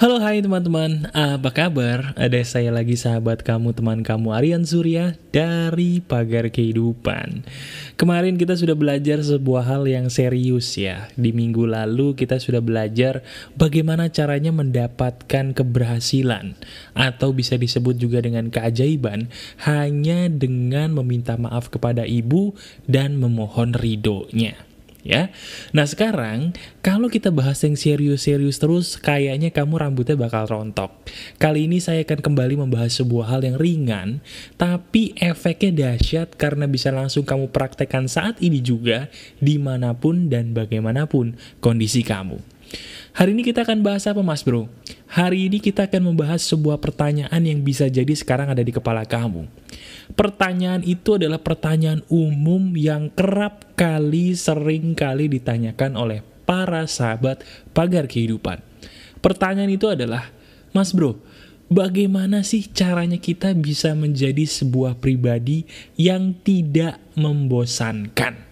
Halo hai teman-teman, apa kabar? Ada saya lagi sahabat kamu, teman kamu Aryan Surya dari Pagar Kehidupan. Kemarin kita sudah belajar sebuah hal yang serius ya. Di minggu lalu kita sudah belajar bagaimana caranya mendapatkan keberhasilan Atau bisa disebut juga dengan keajaiban Hanya dengan meminta maaf kepada ibu dan memohon ridhonya ya. Nah sekarang kalau kita bahas yang serius-serius terus kayaknya kamu rambutnya bakal rontok. Kali ini saya akan kembali membahas sebuah hal yang ringan tapi efeknya dahsyat karena bisa langsung kamu praktekkan saat ini juga di mana pun dan bagaimanapun kondisi kamu. Hari ini kita akan bahas apa mas bro? Hari ini kita akan membahas sebuah pertanyaan yang bisa jadi sekarang ada di kepala kamu. Pertanyaan itu adalah pertanyaan umum yang kerap kali, sering kali ditanyakan oleh para sahabat pagar kehidupan. Pertanyaan itu adalah, Mas bro, bagaimana sih caranya kita bisa menjadi sebuah pribadi yang tidak membosankan?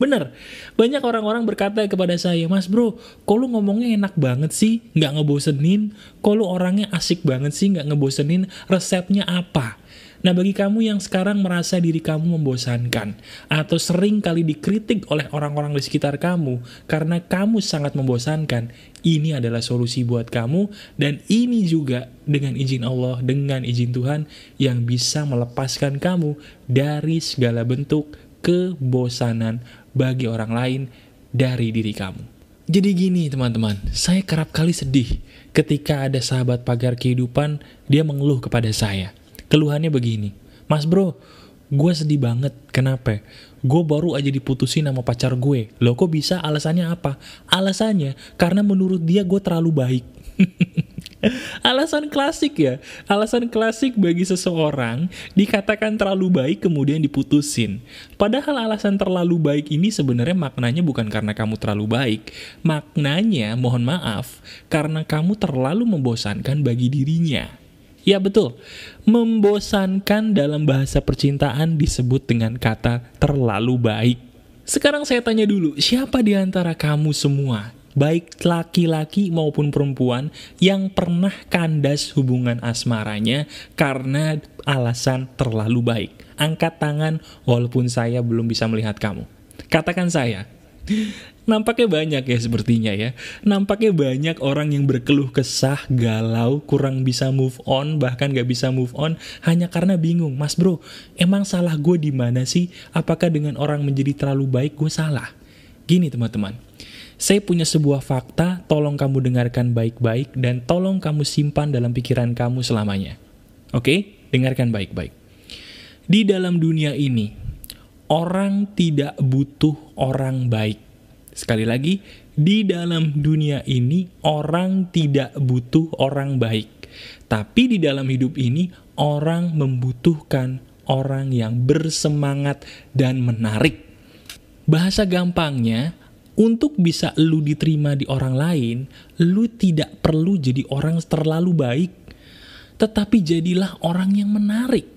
Bener, banyak orang-orang berkata kepada saya, Mas bro, kok lu ngomongnya enak banget sih, nggak ngebosenin, kok lu orangnya asik banget sih, nggak ngebosenin, resepnya apa? Nah bagi kamu yang sekarang merasa diri kamu membosankan, atau sering kali dikritik oleh orang-orang di sekitar kamu, karena kamu sangat membosankan, ini adalah solusi buat kamu, dan ini juga dengan izin Allah, dengan izin Tuhan, yang bisa melepaskan kamu dari segala bentuk kebosanan bagi orang lain dari diri kamu. Jadi gini teman-teman, saya kerap kali sedih ketika ada sahabat pagar kehidupan, dia mengeluh kepada saya. Keluhannya begini, Mas bro, gue sedih banget, kenapa? Gue baru aja diputusin sama pacar gue. Loh kok bisa? Alasannya apa? Alasannya karena menurut dia gue terlalu baik. Alasan klasik ya, alasan klasik bagi seseorang dikatakan terlalu baik kemudian diputusin. Padahal alasan terlalu baik ini sebenarnya maknanya bukan karena kamu terlalu baik. Maknanya, mohon maaf, karena kamu terlalu membosankan bagi dirinya. Ya betul, membosankan dalam bahasa percintaan disebut dengan kata terlalu baik. Sekarang saya tanya dulu, siapa di antara kamu semua baik laki-laki maupun perempuan yang pernah kandas hubungan asmaranya karena alasan terlalu baik. Angkat tangan walaupun saya belum bisa melihat kamu. Katakan saya. Nampaknya banyak ya sepertinya ya. Nampaknya banyak orang yang berkeluh kesah, galau, kurang bisa move on, bahkan gak bisa move on hanya karena bingung. Mas bro, emang salah gue di mana sih? Apakah dengan orang menjadi terlalu baik gue salah? Gini teman-teman, saya punya sebuah fakta, tolong kamu dengarkan baik-baik dan tolong kamu simpan dalam pikiran kamu selamanya. Oke, dengarkan baik-baik. Di dalam dunia ini, orang tidak butuh orang baik. Sekali lagi, di dalam dunia ini orang tidak butuh orang baik. Tapi di dalam hidup ini orang membutuhkan orang yang bersemangat dan menarik. Bahasa gampangnya, untuk bisa lu diterima di orang lain, lu tidak perlu jadi orang terlalu baik, tetapi jadilah orang yang menarik.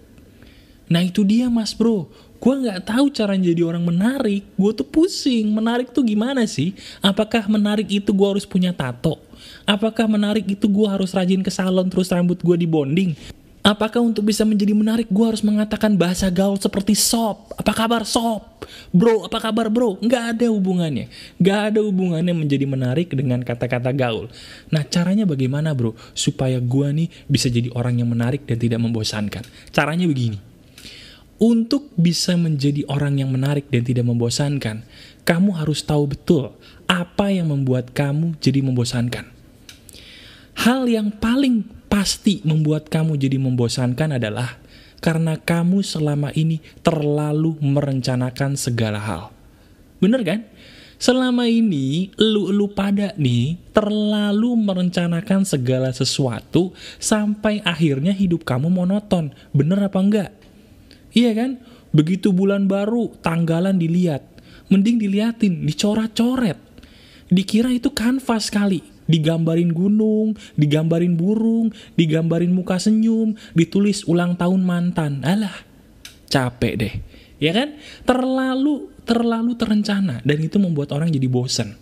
Nah itu dia mas bro, gue nggak tahu cara jadi orang menarik, gue tuh pusing, menarik tuh gimana sih? Apakah menarik itu gue harus punya tato? Apakah menarik itu gue harus rajin ke salon terus rambut gue dibonding? Apakah untuk bisa menjadi menarik gue harus mengatakan bahasa gaul seperti sob? Apa kabar sob? Bro, apa kabar bro? Nggak ada hubungannya. Nggak ada hubungannya menjadi menarik dengan kata-kata gaul. Nah caranya bagaimana bro? Supaya gue nih bisa jadi orang yang menarik dan tidak membosankan. Caranya begini. Untuk bisa menjadi orang yang menarik dan tidak membosankan, kamu harus tahu betul apa yang membuat kamu jadi membosankan. Hal yang paling pasti membuat kamu jadi membosankan adalah karena kamu selama ini terlalu merencanakan segala hal. Bener kan? Selama ini, lu-lu pada nih terlalu merencanakan segala sesuatu sampai akhirnya hidup kamu monoton. Bener apa enggak? Iya kan? Begitu bulan baru, tanggalan dilihat. Mending diliatin, dicoret-coret. Dikira itu kanvas kali digambarin gunung, digambarin burung, digambarin muka senyum, ditulis ulang tahun mantan. Alah, capek deh. Ya kan? Terlalu terlalu terencana dan itu membuat orang jadi bosen.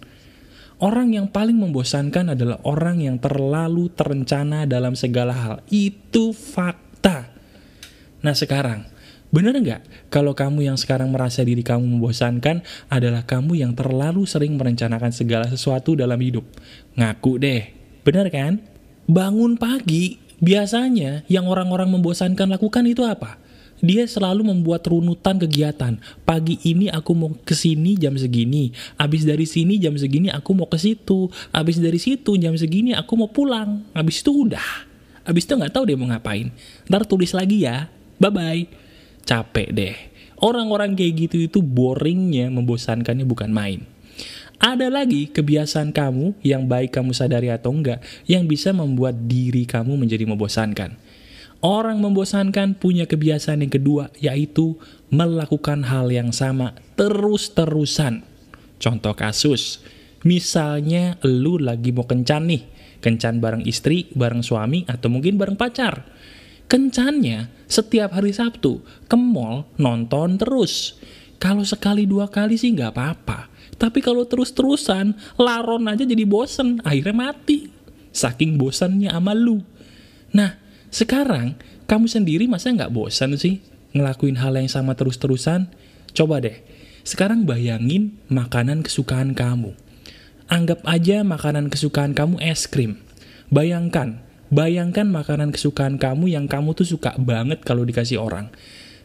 Orang yang paling membosankan adalah orang yang terlalu terencana dalam segala hal. Itu fakta. Nah sekarang, bener nggak kalau kamu yang sekarang merasa diri kamu membosankan adalah kamu yang terlalu sering merencanakan segala sesuatu dalam hidup? Ngaku deh, bener kan? Bangun pagi, biasanya yang orang-orang membosankan lakukan itu apa? dia selalu membuat runutan kegiatan. Pagi ini aku mau ke sini jam segini, habis dari sini jam segini aku mau ke situ, habis dari situ jam segini aku mau pulang. Habis itu udah. Habis itu nggak tahu dia mau ngapain. Ntar tulis lagi ya. Bye-bye. Capek deh. Orang-orang kayak gitu itu boringnya, membosankannya bukan main. Ada lagi kebiasaan kamu yang baik kamu sadari atau enggak yang bisa membuat diri kamu menjadi membosankan. Orang membosankan punya kebiasaan yang kedua, yaitu melakukan hal yang sama terus-terusan. Contoh kasus, misalnya lu lagi mau kencan nih, kencan bareng istri, bareng suami, atau mungkin bareng pacar. Kencannya setiap hari Sabtu, ke mall, nonton terus. Kalau sekali dua kali sih nggak apa-apa. Tapi kalau terus-terusan, laron aja jadi bosen, akhirnya mati. Saking bosannya sama lu. Nah, sekarang, kamu sendiri masa nggak bosan sih ngelakuin hal yang sama terus-terusan? Coba deh, sekarang bayangin makanan kesukaan kamu. Anggap aja makanan kesukaan kamu es krim. Bayangkan, bayangkan makanan kesukaan kamu yang kamu tuh suka banget kalau dikasih orang.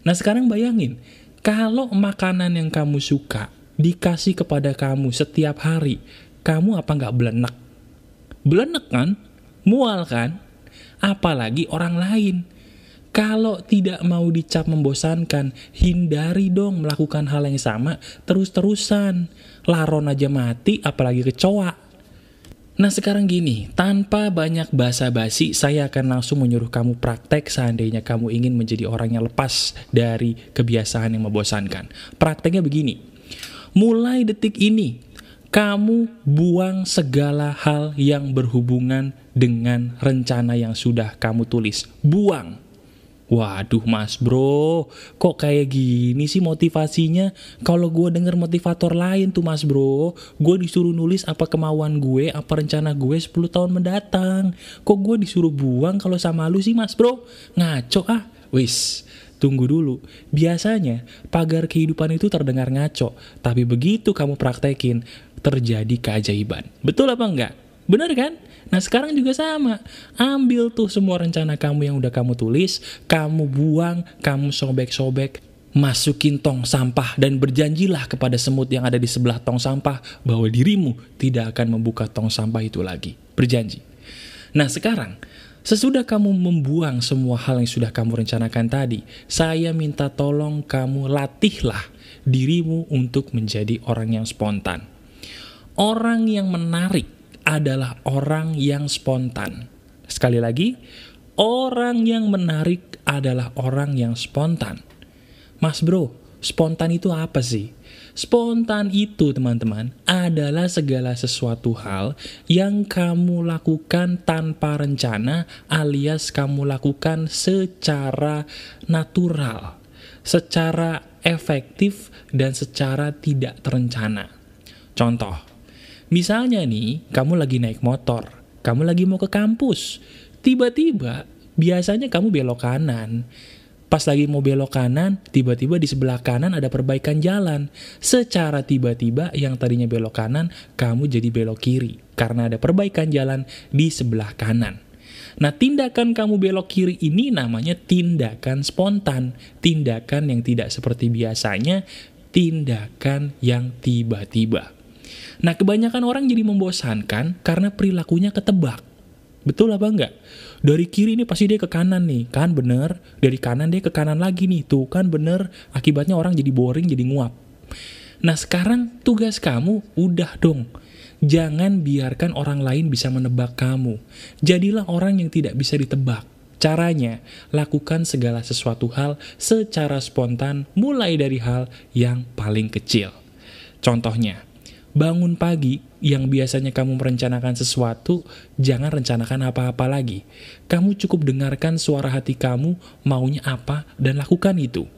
Nah sekarang bayangin, kalau makanan yang kamu suka dikasih kepada kamu setiap hari, kamu apa nggak belenek? Belenek kan? Mual kan? apalagi orang lain. Kalau tidak mau dicap membosankan, hindari dong melakukan hal yang sama terus-terusan. Laron aja mati, apalagi kecoa. Nah sekarang gini, tanpa banyak basa-basi, saya akan langsung menyuruh kamu praktek seandainya kamu ingin menjadi orang yang lepas dari kebiasaan yang membosankan. Prakteknya begini, mulai detik ini, kamu buang segala hal yang berhubungan dengan rencana yang sudah kamu tulis. Buang. Waduh mas bro, kok kayak gini sih motivasinya? Kalau gue denger motivator lain tuh mas bro, gue disuruh nulis apa kemauan gue, apa rencana gue 10 tahun mendatang. Kok gue disuruh buang kalau sama lu sih mas bro? Ngaco ah, wis. Tunggu dulu, biasanya pagar kehidupan itu terdengar ngaco, tapi begitu kamu praktekin, terjadi keajaiban. Betul apa enggak? Benar kan? Nah sekarang juga sama. Ambil tuh semua rencana kamu yang udah kamu tulis, kamu buang, kamu sobek-sobek, masukin tong sampah dan berjanjilah kepada semut yang ada di sebelah tong sampah bahwa dirimu tidak akan membuka tong sampah itu lagi. Berjanji. Nah sekarang, sesudah kamu membuang semua hal yang sudah kamu rencanakan tadi, saya minta tolong kamu latihlah dirimu untuk menjadi orang yang spontan. Orang yang menarik adalah orang yang spontan. Sekali lagi, orang yang menarik adalah orang yang spontan. Mas bro, spontan itu apa sih? Spontan itu teman-teman adalah segala sesuatu hal yang kamu lakukan tanpa rencana alias kamu lakukan secara natural, secara efektif dan secara tidak terencana. Contoh, Misalnya nih, kamu lagi naik motor, kamu lagi mau ke kampus, tiba-tiba biasanya kamu belok kanan. Pas lagi mau belok kanan, tiba-tiba di sebelah kanan ada perbaikan jalan. Secara tiba-tiba yang tadinya belok kanan, kamu jadi belok kiri. Karena ada perbaikan jalan di sebelah kanan. Nah, tindakan kamu belok kiri ini namanya tindakan spontan. Tindakan yang tidak seperti biasanya, tindakan yang tiba-tiba. Nah, kebanyakan orang jadi membosankan karena perilakunya ketebak. Betul apa enggak? Dari kiri ini pasti dia ke kanan nih, kan bener. Dari kanan dia ke kanan lagi nih, tuh kan bener. Akibatnya orang jadi boring, jadi nguap. Nah sekarang tugas kamu udah dong. Jangan biarkan orang lain bisa menebak kamu. Jadilah orang yang tidak bisa ditebak. Caranya, lakukan segala sesuatu hal secara spontan mulai dari hal yang paling kecil. Contohnya, bangun pagi yang biasanya kamu merencanakan sesuatu, jangan rencanakan apa-apa lagi. Kamu cukup dengarkan suara hati kamu maunya apa dan lakukan itu.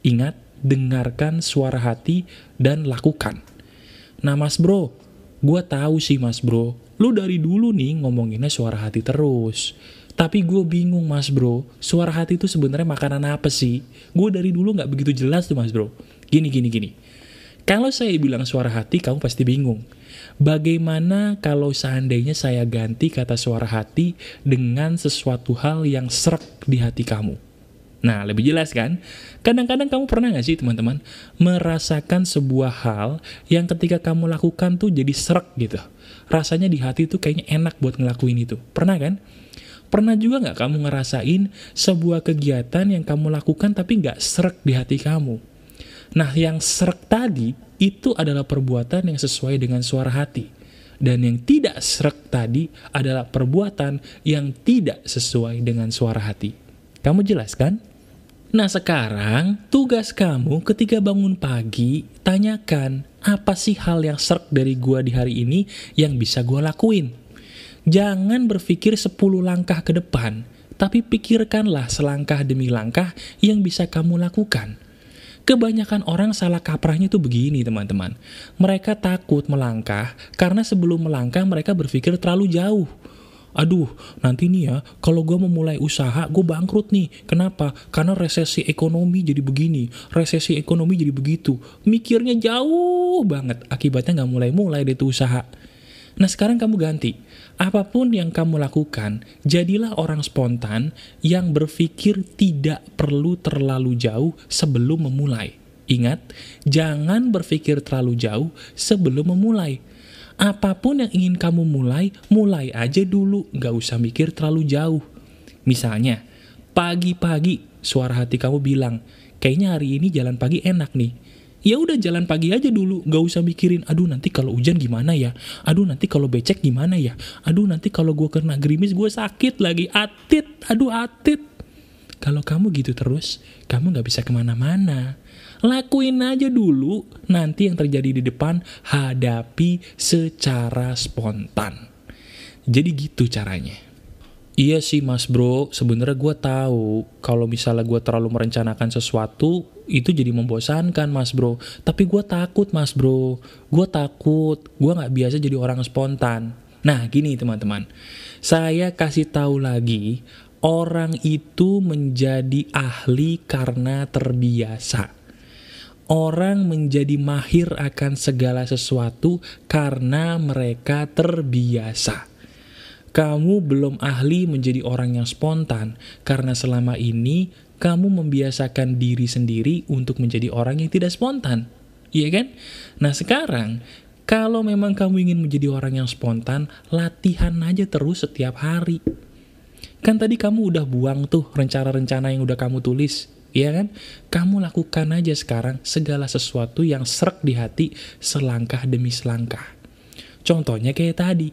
Ingat, dengarkan suara hati dan lakukan. Nah mas bro, Gue tahu sih mas bro, lu dari dulu nih ngomonginnya suara hati terus. Tapi gue bingung mas bro, suara hati itu sebenarnya makanan apa sih? Gue dari dulu nggak begitu jelas tuh mas bro. Gini, gini, gini. Kalau saya bilang suara hati, kamu pasti bingung. Bagaimana kalau seandainya saya ganti kata suara hati dengan sesuatu hal yang serak di hati kamu? Nah, lebih jelas kan? Kadang-kadang kamu pernah gak sih teman-teman merasakan sebuah hal yang ketika kamu lakukan tuh jadi serak gitu. Rasanya di hati tuh kayaknya enak buat ngelakuin itu. Pernah kan? Pernah juga gak kamu ngerasain sebuah kegiatan yang kamu lakukan tapi gak serak di hati kamu? Nah, yang serak tadi itu adalah perbuatan yang sesuai dengan suara hati. Dan yang tidak serak tadi adalah perbuatan yang tidak sesuai dengan suara hati. Kamu jelas kan? Nah sekarang, tugas kamu ketika bangun pagi, tanyakan, apa sih hal yang serk dari gua di hari ini yang bisa gua lakuin? Jangan berpikir 10 langkah ke depan, tapi pikirkanlah selangkah demi langkah yang bisa kamu lakukan. Kebanyakan orang salah kaprahnya tuh begini teman-teman. Mereka takut melangkah karena sebelum melangkah mereka berpikir terlalu jauh. Aduh nanti nih ya kalau gue mau mulai usaha gue bangkrut nih. Kenapa? Karena resesi ekonomi jadi begini resesi ekonomi jadi begitu. Mikirnya jauh banget akibatnya nggak mulai-mulai deh tuh usaha. Nah sekarang kamu ganti apa pun yang kamu lakukan jadilah orang spontan yang berpikir tidak perlu terlalu jauh sebelum memulai Ingat, jangan berpikir terlalu jauh sebelum memulai Apa pun yang ingin kamu mulai, mulai aja dulu, nggak usah mikir terlalu jauh. Misalnya, pagi-pagi suara hati kamu bilang, kayaknya hari ini jalan pagi enak nih. Ya udah jalan pagi aja dulu, nggak usah mikirin, aduh nanti kalau hujan gimana ya, aduh nanti kalau becek gimana ya, aduh nanti kalau gue kena gerimis gue sakit lagi, atit, aduh atit. Kalau kamu gitu terus, kamu nggak bisa ke mana-mana. Lakuin aja dulu, nanti yang terjadi di depan hadapi secara spontan. Jadi gitu caranya. Iya sih mas bro, sebenarnya gue tahu kalau misalnya gue terlalu merencanakan sesuatu itu jadi membosankan mas bro. Tapi gue takut mas bro, gue takut, gue nggak biasa jadi orang spontan. Nah gini teman-teman, saya kasih tahu lagi orang itu menjadi ahli karena terbiasa. Orang menjadi mahir akan segala sesuatu karena mereka terbiasa. Kamu belum ahli menjadi orang yang spontan karena selama ini kamu membiasakan diri sendiri untuk menjadi orang yang tidak spontan. Iya kan? Nah sekarang, kalau memang kamu ingin menjadi orang yang spontan, latihan aja terus setiap hari. Kan tadi kamu udah buang tuh rencana-rencana yang udah kamu tulis. Iya kan? Kamu lakukan aja sekarang segala sesuatu yang serak di hati selangkah demi selangkah. Contohnya kayak tadi,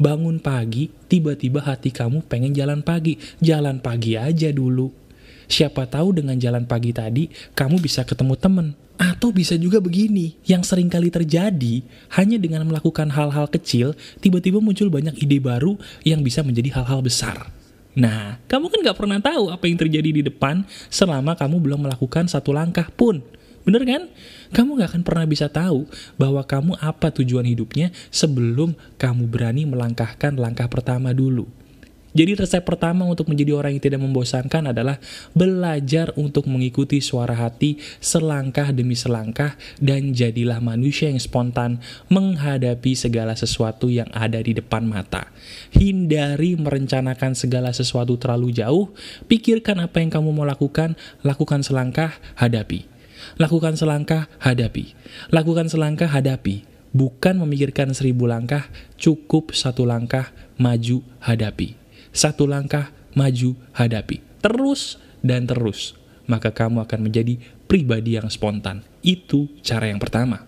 bangun pagi, tiba-tiba hati kamu pengen jalan pagi. Jalan pagi aja dulu. Siapa tahu dengan jalan pagi tadi, kamu bisa ketemu temen. Atau bisa juga begini, yang sering kali terjadi, hanya dengan melakukan hal-hal kecil, tiba-tiba muncul banyak ide baru yang bisa menjadi hal-hal besar. Nah, kamu kan gak pernah tahu apa yang terjadi di depan selama kamu belum melakukan satu langkah pun. Bener kan? Kamu gak akan pernah bisa tahu bahwa kamu apa tujuan hidupnya sebelum kamu berani melangkahkan langkah pertama dulu. Jadi resep pertama untuk menjadi orang yang tidak membosankan adalah belajar untuk mengikuti suara hati selangkah demi selangkah dan jadilah manusia yang spontan menghadapi segala sesuatu yang ada di depan mata. Hindari merencanakan segala sesuatu terlalu jauh, pikirkan apa yang kamu mau lakukan, lakukan selangkah, hadapi. Lakukan selangkah, hadapi. Lakukan selangkah, hadapi. Bukan memikirkan seribu langkah, cukup satu langkah, maju, hadapi satu langkah maju hadapi. Terus dan terus, maka kamu akan menjadi pribadi yang spontan. Itu cara yang pertama.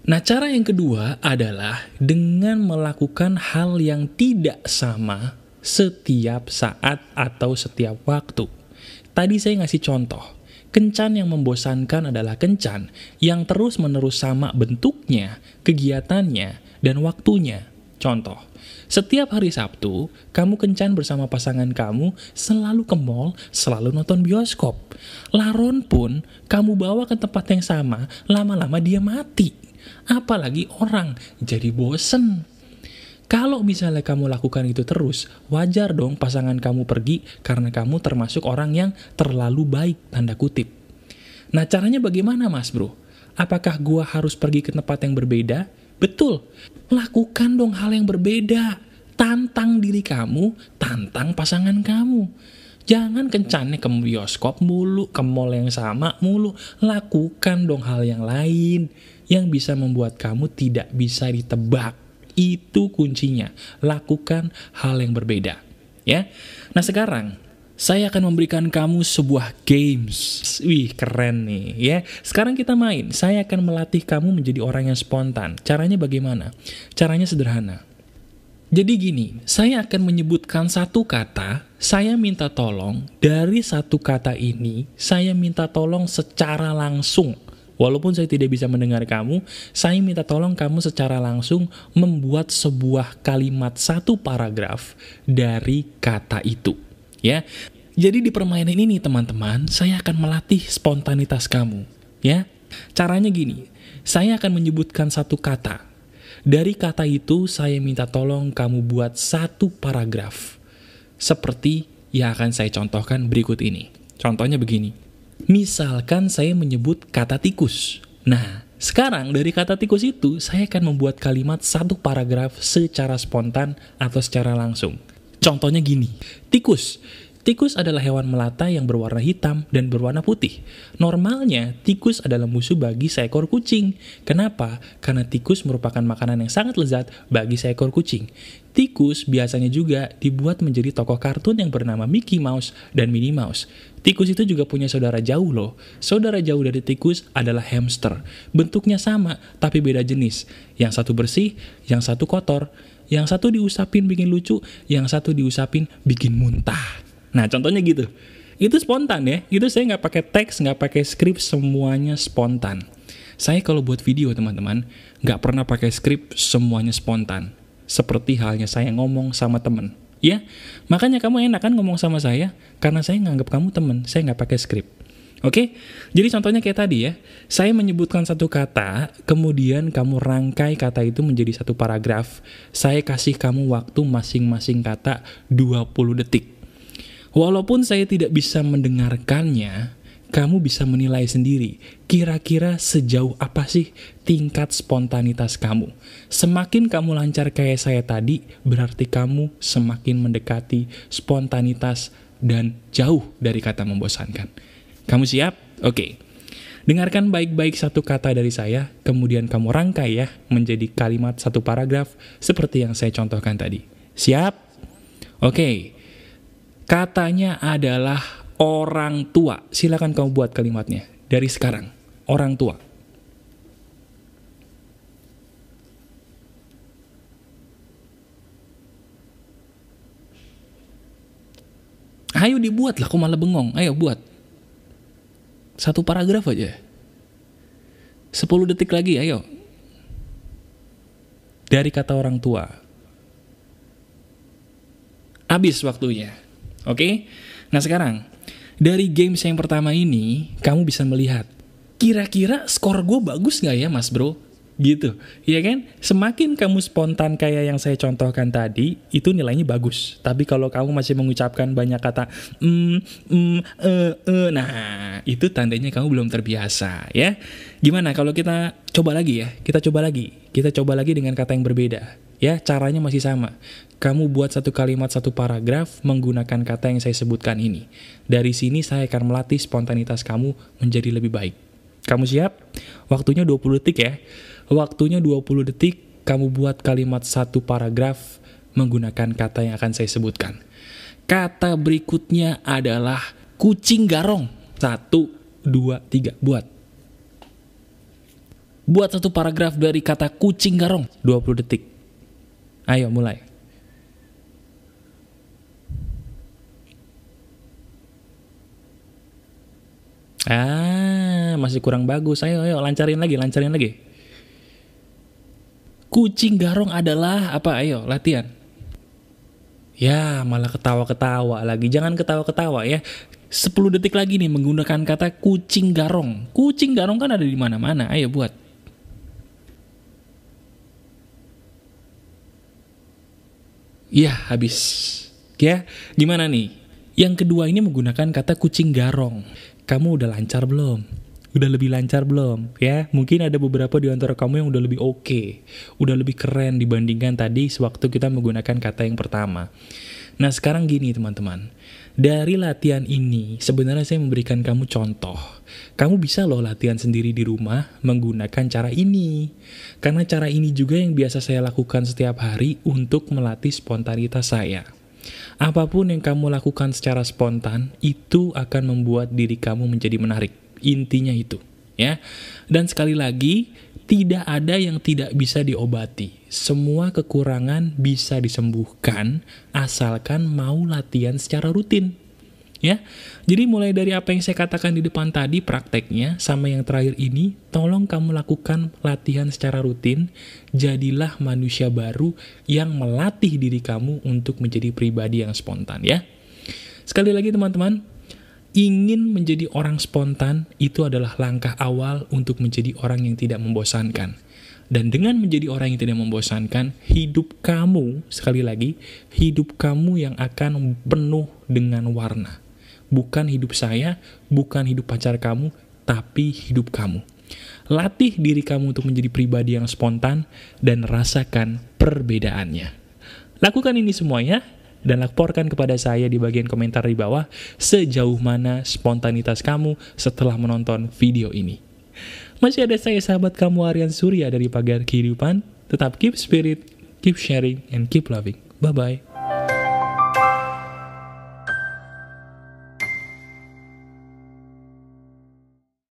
Nah, cara yang kedua adalah dengan melakukan hal yang tidak sama setiap saat atau setiap waktu. Tadi saya ngasih contoh. Kencan yang membosankan adalah kencan yang terus-menerus sama bentuknya, kegiatannya, dan waktunya. Contoh, setiap hari Sabtu, kamu kencan bersama pasangan kamu, selalu ke mall, selalu nonton bioskop. Laron pun, kamu bawa ke tempat yang sama, lama-lama dia mati. Apalagi orang jadi bosen. Kalau misalnya kamu lakukan itu terus, wajar dong pasangan kamu pergi karena kamu termasuk orang yang terlalu baik, tanda kutip. Nah caranya bagaimana mas bro? Apakah gua harus pergi ke tempat yang berbeda? Betul, lakukan dong hal yang berbeda. Tantang diri kamu, tantang pasangan kamu. Jangan kencannya ke bioskop mulu, ke mall yang sama mulu. Lakukan dong hal yang lain yang bisa membuat kamu tidak bisa ditebak itu kuncinya. Lakukan hal yang berbeda. Ya. Nah, sekarang saya akan memberikan kamu sebuah games. Wih, keren nih ya. Sekarang kita main. Saya akan melatih kamu menjadi orang yang spontan. Caranya bagaimana? Caranya sederhana. Jadi gini, saya akan menyebutkan satu kata, saya minta tolong, dari satu kata ini, saya minta tolong secara langsung Walaupun saya tidak bisa mendengar kamu, saya minta tolong kamu secara langsung membuat sebuah kalimat satu paragraf dari kata itu. Ya, jadi di permainan ini teman-teman, saya akan melatih spontanitas kamu. Ya, caranya gini, saya akan menyebutkan satu kata. Dari kata itu, saya minta tolong kamu buat satu paragraf. Seperti yang akan saya contohkan berikut ini. Contohnya begini. Misalkan saya menyebut kata tikus. Nah, sekarang dari kata tikus itu, saya akan membuat kalimat satu paragraf secara spontan atau secara langsung. Contohnya gini, tikus. Tikus adalah hewan melata yang berwarna hitam dan berwarna putih. Normalnya, tikus adalah musuh bagi seekor kucing. Kenapa? Karena tikus merupakan makanan yang sangat lezat bagi seekor kucing. Tikus biasanya juga dibuat menjadi tokoh kartun yang bernama Mickey Mouse dan Minnie Mouse. Tikus itu juga punya saudara jauh loh. Saudara jauh dari tikus adalah hamster. Bentuknya sama, tapi beda jenis. Yang satu bersih, yang satu kotor. Yang satu diusapin bikin lucu, yang satu diusapin bikin muntah. Nah, contohnya gitu. Itu spontan ya. Itu saya nggak pakai teks, nggak pakai skrip, semuanya spontan. Saya kalau buat video teman-teman, nggak pernah pakai skrip, semuanya spontan. Seperti halnya saya ngomong sama temen. Ya, makanya kamu enak kan ngomong sama saya, karena saya nganggap kamu temen, saya nggak pakai skrip. Oke, jadi contohnya kayak tadi ya, saya menyebutkan satu kata, kemudian kamu rangkai kata itu menjadi satu paragraf. Saya kasih kamu waktu masing-masing kata 20 detik. Walaupun saya tidak bisa mendengarkannya, kamu bisa menilai sendiri kira-kira sejauh apa sih tingkat spontanitas kamu. Semakin kamu lancar kayak saya tadi, berarti kamu semakin mendekati spontanitas dan jauh dari kata membosankan. Kamu siap? Oke. Dengarkan baik-baik satu kata dari saya, kemudian kamu rangkai ya menjadi kalimat satu paragraf seperti yang saya contohkan tadi. Siap? Oke. Katanya adalah orang tua. Silakan kamu buat kalimatnya dari sekarang. Orang tua. Ayo dibuat lah, malah bengong. Ayo buat. Satu paragraf aja. Sepuluh detik lagi, ayo. Dari kata orang tua. Habis waktunya. Oke? Nah sekarang, dari games yang pertama ini, kamu bisa melihat, kira-kira skor gue bagus gak ya mas bro? Gitu, iya kan? Semakin kamu spontan kayak yang saya contohkan tadi, itu nilainya bagus. Tapi kalau kamu masih mengucapkan banyak kata, mm, mm, uh, uh, nah itu tandanya kamu belum terbiasa, ya. Gimana kalau kita coba lagi ya? Kita coba lagi. Kita coba lagi dengan kata yang berbeda. Ya, caranya masih sama kamu buat satu kalimat satu paragraf menggunakan kata yang saya sebutkan ini. Dari sini saya akan melatih spontanitas kamu menjadi lebih baik. Kamu siap? Waktunya 20 detik ya. Waktunya 20 detik kamu buat kalimat satu paragraf menggunakan kata yang akan saya sebutkan. Kata berikutnya adalah kucing garong. Satu, dua, tiga, buat. Buat satu paragraf dari kata kucing garong, 20 detik. Ayo mulai. Ah, masih kurang bagus. Ayo, ayo, lancarin lagi, lancarin lagi. Kucing garong adalah apa? Ayo latihan. Ya, malah ketawa-ketawa lagi. Jangan ketawa-ketawa ya. 10 detik lagi nih menggunakan kata kucing garong. Kucing garong kan ada di mana-mana. Ayo buat. Ya, habis. Ya, gimana nih? Yang kedua ini menggunakan kata kucing garong. Kamu udah lancar belum? Udah lebih lancar belum? Ya, mungkin ada beberapa di antara kamu yang udah lebih oke, okay, udah lebih keren dibandingkan tadi sewaktu kita menggunakan kata yang pertama. Nah, sekarang gini teman-teman. Dari latihan ini, sebenarnya saya memberikan kamu contoh. Kamu bisa loh latihan sendiri di rumah menggunakan cara ini. Karena cara ini juga yang biasa saya lakukan setiap hari untuk melatih spontanitas saya. Apa pun yang kamu lakukan secara spontan, itu akan membuat diri kamu menjadi menarik. Intinya itu, ya. Dan sekali lagi, tidak ada yang tidak bisa diobati. Semua kekurangan bisa disembuhkan asalkan mau latihan secara rutin. Ya, jadi mulai dari apa yang saya katakan di depan tadi prakteknya sama yang terakhir ini, tolong kamu lakukan latihan secara rutin. Jadilah manusia baru yang melatih diri kamu untuk menjadi pribadi yang spontan ya. Sekali lagi teman-teman, ingin menjadi orang spontan itu adalah langkah awal untuk menjadi orang yang tidak membosankan. Dan dengan menjadi orang yang tidak membosankan, hidup kamu, sekali lagi, hidup kamu yang akan penuh dengan warna. Bukan hidup saya, bukan hidup pacar kamu, tapi hidup kamu. Latih diri kamu untuk menjadi pribadi yang spontan dan rasakan perbedaannya. Lakukan ini semuanya, dan laporkan kepada saya di bagian komentar di bawah sejauh mana spontanitas kamu setelah menonton video ini. Masih ada saya sahabat kamu Aryan Surya dari Pagar Kehidupan. Tetap keep spirit, keep sharing, and keep loving. Bye-bye.